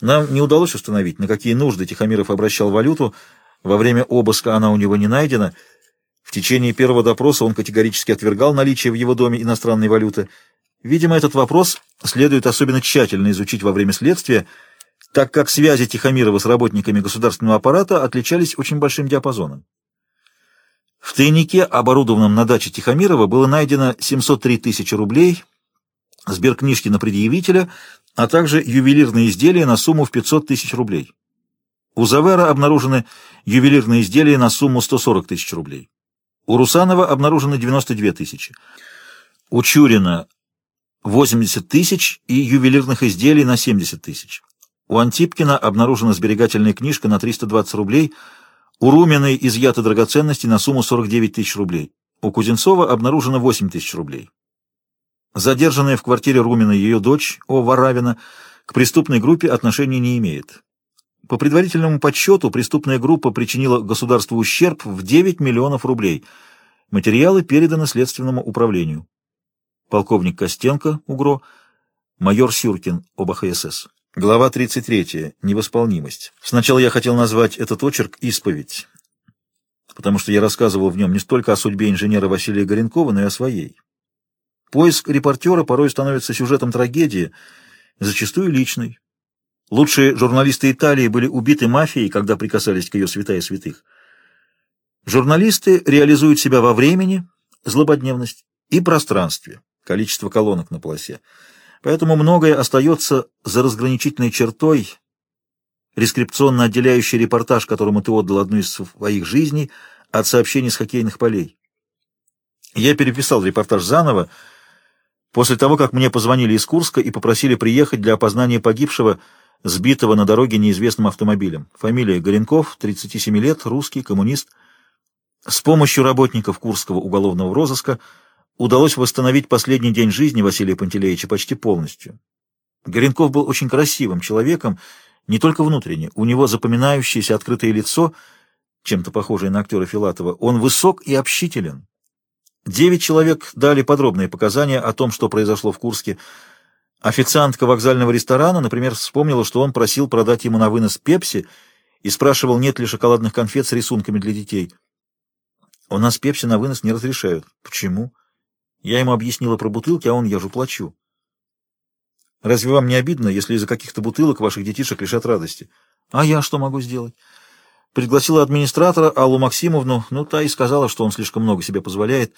Нам не удалось установить, на какие нужды Тихомиров обращал валюту. Во время обыска она у него не найдена. В течение первого допроса он категорически отвергал наличие в его доме иностранной валюты. Видимо, этот вопрос следует особенно тщательно изучить во время следствия, так как связи Тихомирова с работниками государственного аппарата отличались очень большим диапазоном. В тайнике, оборудованном на даче Тихомирова, было найдено 703 тысячи рублей, сберкнижки на предъявителя, а также ювелирные изделия на сумму в 500 тысяч рублей. У Завера обнаружены ювелирные изделия на сумму 140 тысяч рублей. У Русанова обнаружено 92 тысячи. У Чурина 80 тысяч и ювелирных изделий на 70 тысяч. У Антипкина обнаружена сберегательная книжка на 320 рублей, у Руминой изъяты драгоценности на сумму 49 тысяч рублей. У Кузенцова обнаружено 8 тысяч рублей. Задержанная в квартире Румина ее дочь, О. Варавина, к преступной группе отношения не имеет. По предварительному подсчету, преступная группа причинила государству ущерб в 9 миллионов рублей. Материалы переданы Следственному управлению. Полковник Костенко, УГРО, майор Сюркин, ОБХСС. Глава 33. Невосполнимость. Сначала я хотел назвать этот очерк «Исповедь», потому что я рассказывал в нем не столько о судьбе инженера Василия Горенкова, но и о своей. Поиск репортера порой становится сюжетом трагедии, зачастую личной. Лучшие журналисты Италии были убиты мафией, когда прикасались к ее святая святых. Журналисты реализуют себя во времени, злободневность, и пространстве, количество колонок на полосе. Поэтому многое остается за разграничительной чертой, рескрипционно отделяющей репортаж, которому ты отдал одну из своих жизней, от сообщений с хоккейных полей. Я переписал репортаж заново, после того, как мне позвонили из Курска и попросили приехать для опознания погибшего, сбитого на дороге неизвестным автомобилем. Фамилия Горенков, 37 лет, русский, коммунист. С помощью работников Курского уголовного розыска удалось восстановить последний день жизни Василия Пантелеича почти полностью. Горенков был очень красивым человеком, не только внутренне. У него запоминающееся открытое лицо, чем-то похожее на актера Филатова. Он высок и общителен. Девять человек дали подробные показания о том, что произошло в Курске. Официантка вокзального ресторана, например, вспомнила, что он просил продать ему на вынос пепси и спрашивал, нет ли шоколадных конфет с рисунками для детей. «У нас пепси на вынос не разрешают». «Почему?» Я ему объяснила про бутылки, а он, я же плачу. Разве вам не обидно, если из-за каких-то бутылок ваших детишек лишат радости? А я что могу сделать? Пригласила администратора Аллу Максимовну, ну, та и сказала, что он слишком много себе позволяет.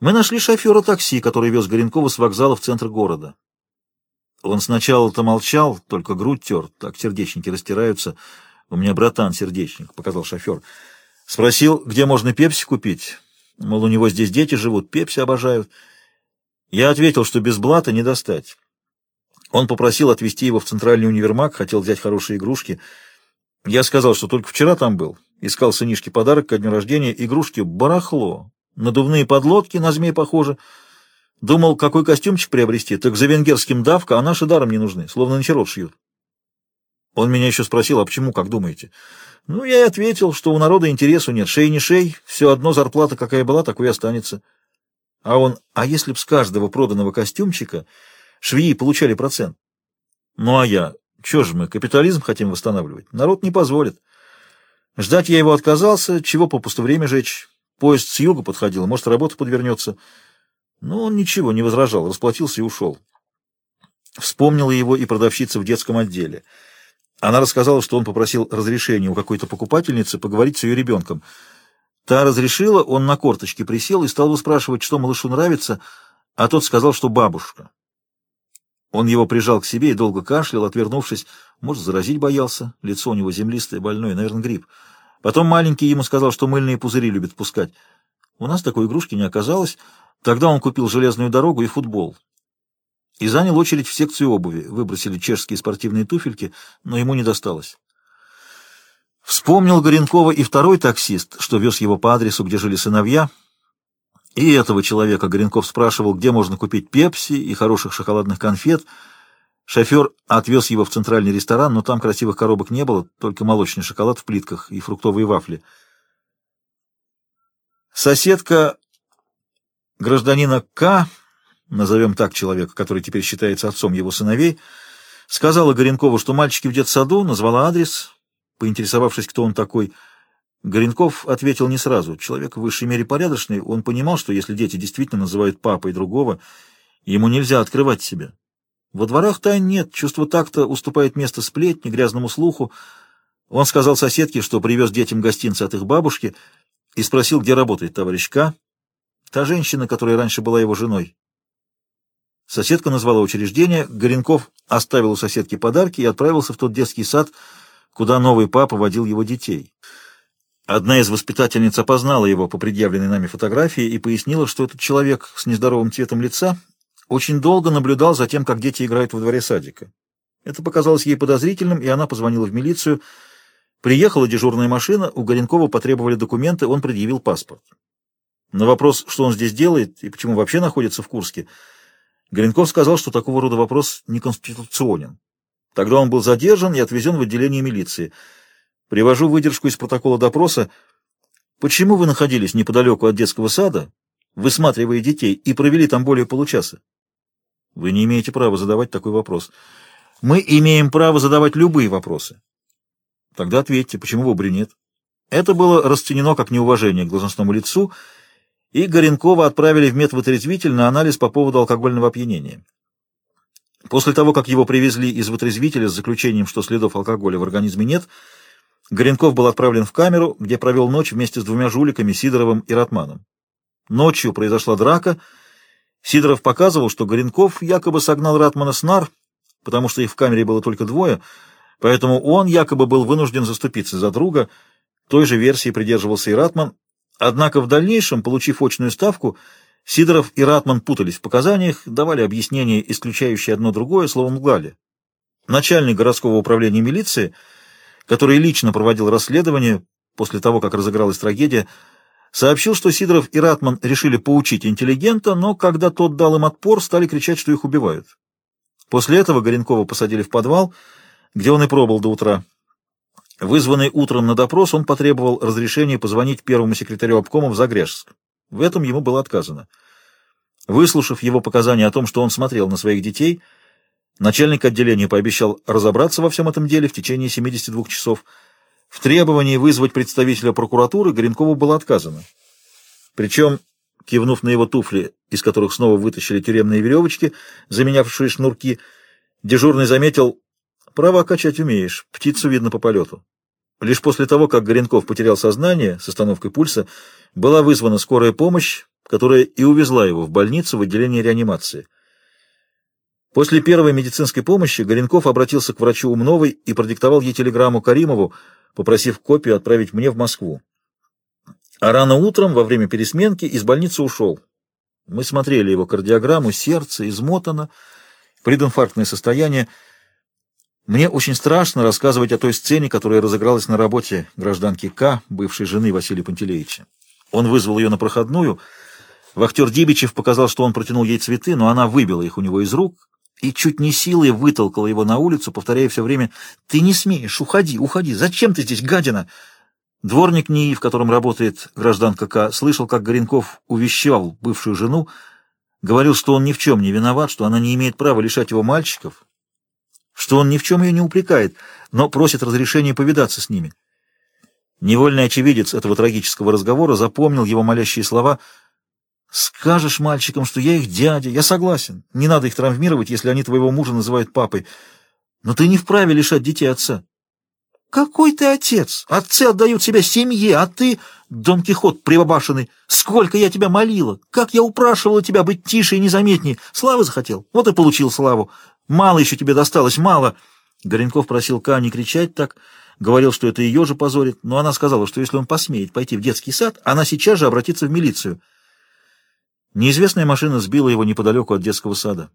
Мы нашли шофера такси, который вез Горенкова с вокзала в центр города. Он сначала-то молчал, только грудь тер, так сердечники растираются. У меня братан-сердечник, показал шофер. Спросил, где можно пепси купить. Мол, у него здесь дети живут, пепси обожают. Я ответил, что без блата не достать. Он попросил отвезти его в центральный универмаг, хотел взять хорошие игрушки. Я сказал, что только вчера там был. Искал сынишке подарок ко дню рождения. Игрушки барахло. Надувные подлодки, на змей похожи. Думал, какой костюмчик приобрести. Так за венгерским давка, а наши даром не нужны. Словно на черот шьют. Он меня еще спросил, а почему, как думаете? Ну, я и ответил, что у народа интересу нет. Шей не шей, все одно зарплата, какая была, такой и останется. А он, а если б с каждого проданного костюмчика швеи получали процент? Ну, а я, что же мы, капитализм хотим восстанавливать? Народ не позволит. Ждать я его отказался, чего попусту время жечь. Поезд с юга подходил, может, работа подвернется. Но он ничего не возражал, расплатился и ушел. Вспомнила его и продавщица в детском отделе — она рассказала, что он попросил разрешения у какой-то покупательницы поговорить с ее ребенком. Та разрешила, он на корточке присел и стал выспрашивать, что малышу нравится, а тот сказал, что бабушка. Он его прижал к себе и долго кашлял, отвернувшись. Может, заразить боялся. Лицо у него землистое, больное, наверное, грипп. Потом маленький ему сказал, что мыльные пузыри любит пускать. У нас такой игрушки не оказалось. Тогда он купил железную дорогу и футбол и занял очередь в секцию обуви. Выбросили чешские спортивные туфельки, но ему не досталось. Вспомнил Горенкова и второй таксист, что вез его по адресу, где жили сыновья. И этого человека Горенков спрашивал, где можно купить пепси и хороших шоколадных конфет. Шофер отвез его в центральный ресторан, но там красивых коробок не было, только молочный шоколад в плитках и фруктовые вафли. Соседка гражданина К назовем так человека, который теперь считается отцом его сыновей, Сказала Горенкову, что мальчики в детсаду, назвала адрес, поинтересовавшись, кто он такой. Горенков ответил не сразу. Человек в высшей мере порядочный, он понимал, что если дети действительно называют папой другого, ему нельзя открывать себя. Во дворах тайн нет, чувство такта уступает место сплетни, грязному слуху. Он сказал соседке, что привез детям гостинцы от их бабушки, и спросил, где работает товарищ К. Та женщина, которая раньше была его женой. Соседка назвала учреждение, Горенков оставил у соседки подарки и отправился в тот детский сад, куда новый папа водил его детей. Одна из воспитательниц опознала его по предъявленной нами фотографии и пояснила, что этот человек с нездоровым цветом лица очень долго наблюдал за тем, как дети играют во дворе садика. Это показалось ей подозрительным, и она позвонила в милицию. Приехала дежурная машина, у Горенкова потребовали документы, он предъявил паспорт. На вопрос, что он здесь делает и почему вообще находится в Курске, Горенков сказал, что такого рода вопрос неконституционен. Тогда он был задержан и отвезен в отделение милиции. Привожу выдержку из протокола допроса. Почему вы находились неподалеку от детского сада, высматривая детей, и провели там более получаса? Вы не имеете права задавать такой вопрос. Мы имеем право задавать любые вопросы. Тогда ответьте, почему выбора нет? Это было расценено как неуважение к должностному лицу, и Горенкова отправили в медвотрезвитель на анализ по поводу алкогольного опьянения. После того, как его привезли из вытрезвителя с заключением, что следов алкоголя в организме нет, Горенков был отправлен в камеру, где провел ночь вместе с двумя жуликами Сидоровым и Ратманом. Ночью произошла драка. Сидоров показывал, что Горенков якобы согнал Ратмана с нар, потому что их в камере было только двое, поэтому он якобы был вынужден заступиться за друга. Той же версии придерживался и Ратман. Однако в дальнейшем, получив очную ставку, Сидоров и Ратман путались в показаниях, давали объяснения, исключающие одно другое, словом лгали. Начальник городского управления милиции, который лично проводил расследование после того, как разыгралась трагедия, сообщил, что Сидоров и Ратман решили поучить интеллигента, но когда тот дал им отпор, стали кричать, что их убивают. После этого Горенкова посадили в подвал, где он и пробыл до утра. Вызванный утром на допрос, он потребовал разрешения позвонить первому секретарю обкома в Загрежск. В этом ему было отказано. Выслушав его показания о том, что он смотрел на своих детей, начальник отделения пообещал разобраться во всем этом деле в течение 72 часов. В требовании вызвать представителя прокуратуры Горенкову было отказано. Причем, кивнув на его туфли, из которых снова вытащили тюремные веревочки, заменявшие шнурки, дежурный заметил, «Право качать умеешь, птицу видно по полету». Лишь после того, как Горенков потерял сознание с остановкой пульса, была вызвана скорая помощь, которая и увезла его в больницу в отделение реанимации. После первой медицинской помощи Горенков обратился к врачу Умновой и продиктовал ей телеграмму Каримову, попросив копию отправить мне в Москву. А рано утром, во время пересменки, из больницы ушел. Мы смотрели его кардиограмму, сердце измотано, прединфарктное состояние. Мне очень страшно рассказывать о той сцене, которая разыгралась на работе гражданки К, бывшей жены Василия Пантелеича. Он вызвал ее на проходную. Вахтер Дибичев показал, что он протянул ей цветы, но она выбила их у него из рук и чуть не силой вытолкала его на улицу, повторяя все время «Ты не смеешь, уходи, уходи, зачем ты здесь, гадина?» Дворник НИИ, в котором работает гражданка К, слышал, как Горенков увещевал бывшую жену, говорил, что он ни в чем не виноват, что она не имеет права лишать его мальчиков, что он ни в чем ее не упрекает, но просит разрешения повидаться с ними. Невольный очевидец этого трагического разговора запомнил его молящие слова «Скажешь мальчикам, что я их дядя, я согласен, не надо их травмировать, если они твоего мужа называют папой, но ты не вправе лишать детей отца». «Какой ты отец? Отцы отдают себя семье, а ты, Дон Кихот прибабашенный, сколько я тебя молила, как я упрашивала тебя быть тише и незаметнее. Славы захотел, вот и получил славу. Мало еще тебе досталось, мало. Горенков просил Ка не кричать так, говорил, что это ее же позорит, но она сказала, что если он посмеет пойти в детский сад, она сейчас же обратится в милицию. Неизвестная машина сбила его неподалеку от детского сада.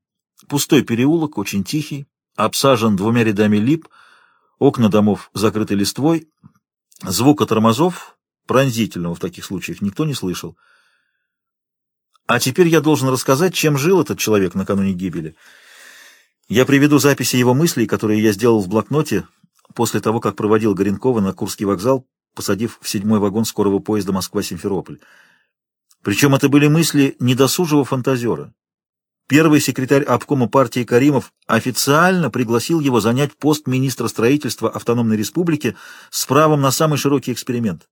Пустой переулок, очень тихий, обсажен двумя рядами лип, окна домов закрыты листвой. Звука тормозов, пронзительного в таких случаях, никто не слышал. А теперь я должен рассказать, чем жил этот человек накануне гибели. Я приведу записи его мыслей, которые я сделал в блокноте после того, как проводил Горенкова на Курский вокзал, посадив в седьмой вагон скорого поезда Москва-Симферополь. Причем это были мысли недосужего фантазера. Первый секретарь обкома партии Каримов официально пригласил его занять пост министра строительства Автономной Республики с правом на самый широкий эксперимент.